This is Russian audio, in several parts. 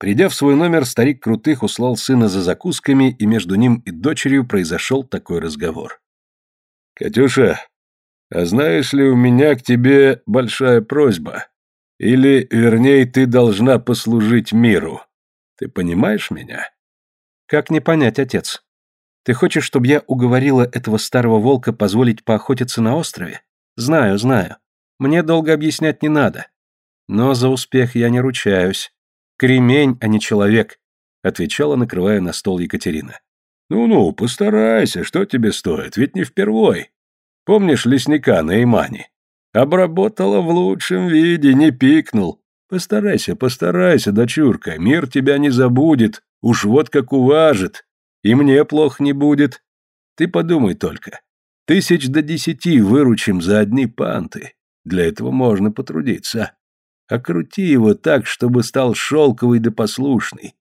Придя в свой номер, старик Крутых услал сына за закусками, и между ним и дочерью произошел такой разговор. «Катюша, а знаешь ли, у меня к тебе большая просьба. Или, вернее, ты должна послужить миру. Ты понимаешь меня?» «Как не понять, отец? Ты хочешь, чтобы я уговорила этого старого волка позволить поохотиться на острове? Знаю, знаю. Мне долго объяснять не надо. Но за успех я не ручаюсь. Кремень, а не человек», — отвечала, накрывая на стол Екатерина. «Ну-ну, постарайся, что тебе стоит, ведь не впервой. Помнишь лесника на Имане? Обработала в лучшем виде, не пикнул. Постарайся, постарайся, дочурка, мир тебя не забудет, уж вот как уважит. И мне плохо не будет. Ты подумай только. Тысяч до десяти выручим за одни панты. Для этого можно потрудиться. Окрути его так, чтобы стал шелковый да послушный.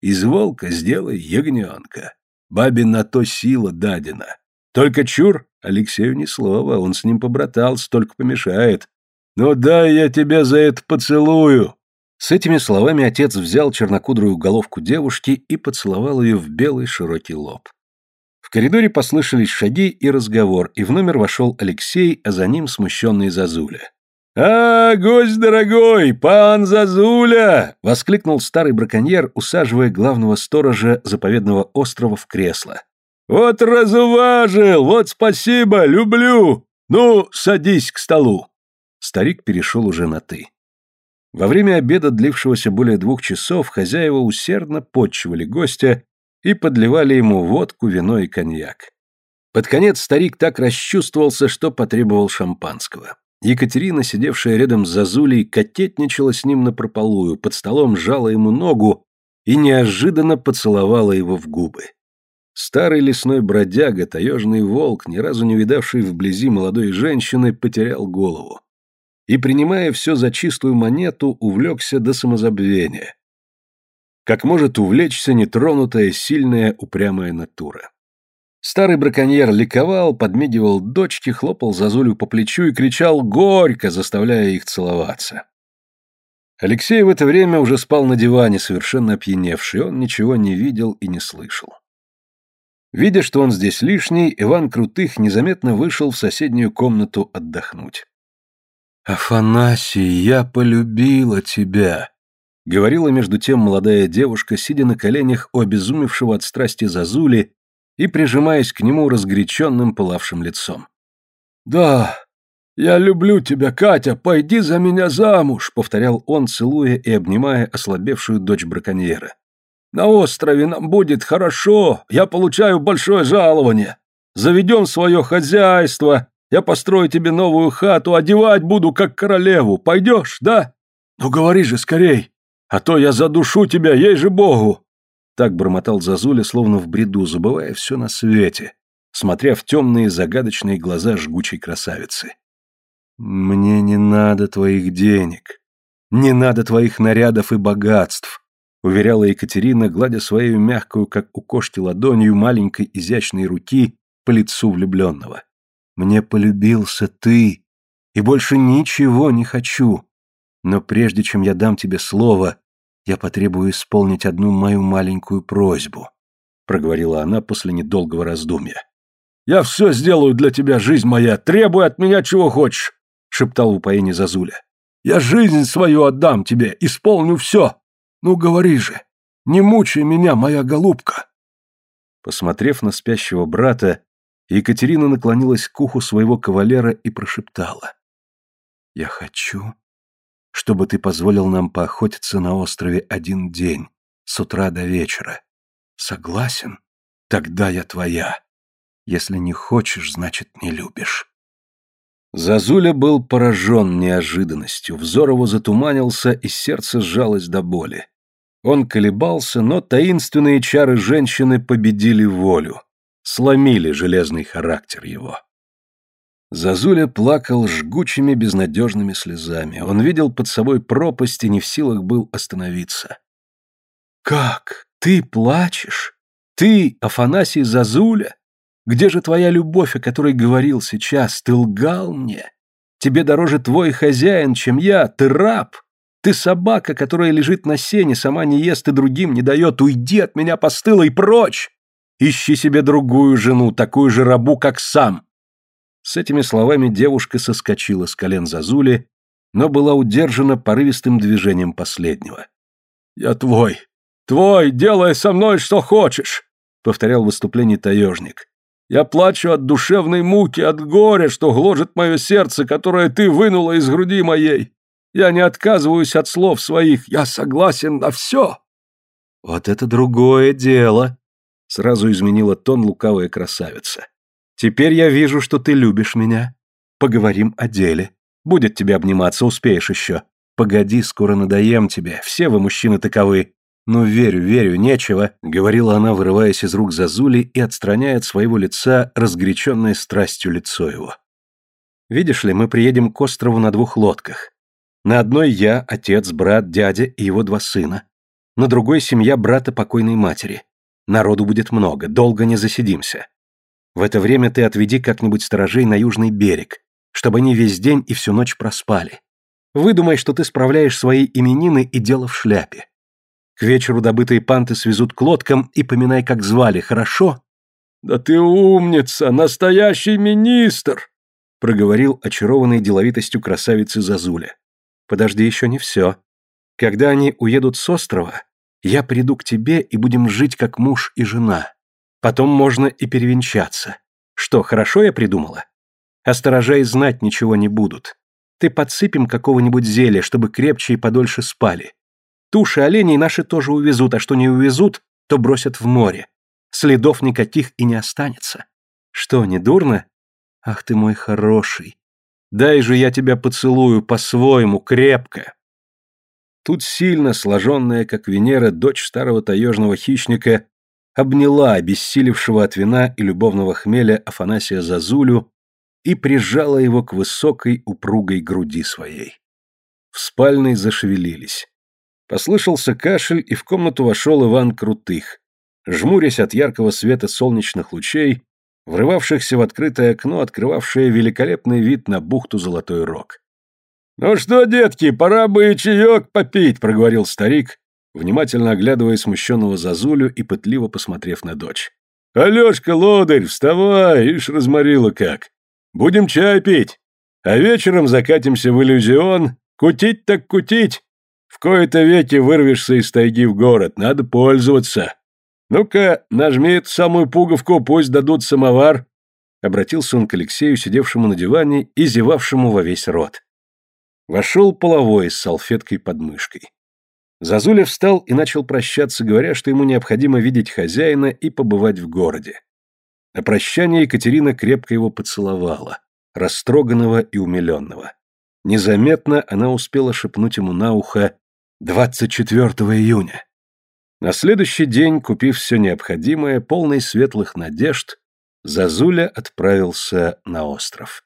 Из волка сделай ягненка. Бабе на то сила дадена. Только чур, Алексею ни слова, он с ним побратался, только помешает. Ну дай я тебя за это поцелую. С этими словами отец взял чернокудрую головку девушки и поцеловал ее в белый широкий лоб. В коридоре послышались шаги и разговор, и в номер вошел Алексей, а за ним смущенный Зазуля. «А, гость дорогой, пан Зазуля!» — воскликнул старый браконьер, усаживая главного сторожа заповедного острова в кресло. «Вот разуважил! Вот спасибо! Люблю! Ну, садись к столу!» Старик перешел уже на «ты». Во время обеда, длившегося более двух часов, хозяева усердно подчивали гостя и подливали ему водку, вино и коньяк. Под конец старик так расчувствовался, что потребовал шампанского. Екатерина, сидевшая рядом с Зазулей, кокетничала с ним напропалую, под столом жала ему ногу и неожиданно поцеловала его в губы. Старый лесной бродяга, таежный волк, ни разу не видавший вблизи молодой женщины, потерял голову. И, принимая все за чистую монету, увлекся до самозабвения. Как может увлечься нетронутая, сильная, упрямая натура. Старый браконьер ликовал, подмигивал дочке, хлопал Зазулю по плечу и кричал горько, заставляя их целоваться. Алексей в это время уже спал на диване, совершенно опьяневший, он ничего не видел и не слышал. Видя, что он здесь лишний, Иван Крутых незаметно вышел в соседнюю комнату отдохнуть. «Афанасий, я полюбила тебя», — говорила между тем молодая девушка, сидя на коленях у обезумевшего от страсти Зазули и прижимаясь к нему разгоряченным пылавшим лицом. «Да, я люблю тебя, Катя, пойди за меня замуж», — повторял он, целуя и обнимая ослабевшую дочь браконьера. «На острове нам будет хорошо, я получаю большое жалование. Заведем свое хозяйство, я построю тебе новую хату, одевать буду, как королеву. Пойдешь, да? Ну говори же скорей, а то я задушу тебя, ей же богу!» Так бормотал Зазуля, словно в бреду, забывая все на свете, смотря в темные загадочные глаза жгучей красавицы. «Мне не надо твоих денег, не надо твоих нарядов и богатств», уверяла Екатерина, гладя свою мягкую, как у кошки, ладонью маленькой изящной руки по лицу влюбленного. «Мне полюбился ты, и больше ничего не хочу. Но прежде чем я дам тебе слово, я потребую исполнить одну мою маленькую просьбу», — проговорила она после недолгого раздумья. «Я все сделаю для тебя, жизнь моя, требуй от меня чего хочешь», — шептал в Зазуля. «Я жизнь свою отдам тебе, исполню все. Ну, говори же, не мучай меня, моя голубка». Посмотрев на спящего брата, Екатерина наклонилась к уху своего кавалера и прошептала. «Я хочу, чтобы ты позволил нам поохотиться на острове один день, с утра до вечера. Согласен? Тогда я твоя. Если не хочешь, значит, не любишь». Зазуля был поражен неожиданностью, взор его затуманился, и сердце сжалось до боли. Он колебался, но таинственные чары женщины победили волю, сломили железный характер его. Зазуля плакал жгучими безнадежными слезами. Он видел под собой пропасть и не в силах был остановиться. «Как? Ты плачешь? Ты, Афанасий Зазуля? Где же твоя любовь, о которой говорил сейчас? Ты лгал мне. Тебе дороже твой хозяин, чем я. Ты раб. Ты собака, которая лежит на сене, сама не ест и другим не дает. Уйди от меня постылой прочь! Ищи себе другую жену, такую же рабу, как сам!» С этими словами девушка соскочила с колен Зазули, но была удержана порывистым движением последнего. «Я твой! Твой! Делай со мной, что хочешь!» — повторял выступление таежник. «Я плачу от душевной муки, от горя, что гложет мое сердце, которое ты вынула из груди моей. Я не отказываюсь от слов своих, я согласен на все!» «Вот это другое дело!» — сразу изменила тон лукавая красавица. «Теперь я вижу, что ты любишь меня. Поговорим о деле. Будет тебе обниматься, успеешь еще. Погоди, скоро надоем тебе, все вы мужчины таковы. Ну, верю, верю, нечего», — говорила она, вырываясь из рук Зазули и отстраняя от своего лица разгоряченное страстью лицо его. «Видишь ли, мы приедем к острову на двух лодках. На одной я, отец, брат, дядя и его два сына. На другой семья брата покойной матери. Народу будет много, долго не засидимся. В это время ты отведи как-нибудь сторожей на южный берег, чтобы они весь день и всю ночь проспали. Выдумай, что ты справляешь свои именины и дело в шляпе. К вечеру добытые панты свезут к лодкам и поминай, как звали, хорошо? Да ты умница, настоящий министр, проговорил очарованный деловитостью красавицы Зазуля. Подожди, еще не все. Когда они уедут с острова, я приду к тебе и будем жить как муж и жена. Потом можно и перевенчаться. Что, хорошо я придумала? Сторожа и знать ничего не будут. Ты подсыпем какого-нибудь зелья, чтобы крепче и подольше спали. Туши оленей наши тоже увезут, а что не увезут, то бросят в море. Следов никаких и не останется. Что, не дурно? Ах ты мой хороший. Дай же я тебя поцелую по-своему, крепко. Тут сильно сложенная, как Венера, дочь старого таежного хищника, обняла обессилевшего от вина и любовного хмеля Афанасия Зазулю и прижала его к высокой упругой груди своей. В спальной зашевелились. Послышался кашель, и в комнату вошел Иван Крутых. Жмурясь от яркого света солнечных лучей, врывавшихся в открытое окно, открывавшее великолепный вид на бухту Золотой Рог. «Ну что, детки, пора бы и чаек попить», — проговорил старик, внимательно оглядывая смущенного Зазулю и пытливо посмотрев на дочь. «Алешка, лодырь, вставай, ишь разморила как. Будем чай пить, а вечером закатимся в иллюзион, кутить так кутить. В кои-то веки вырвешься из тайги в город, надо пользоваться. «Ну-ка, нажми эту самую пуговку, пусть дадут самовар!» Обратился он к Алексею, сидевшему на диване и зевавшему во весь рот. Вошел половой с салфеткой под мышкой. Зазуля встал и начал прощаться, говоря, что ему необходимо видеть хозяина и побывать в городе. На прощание Екатерина крепко его поцеловала, растроганного и умиленного. Незаметно она успела шепнуть ему на ухо «24 июня». На следующий день, купив все необходимое, полный светлых надежд, Зазуля отправился на остров.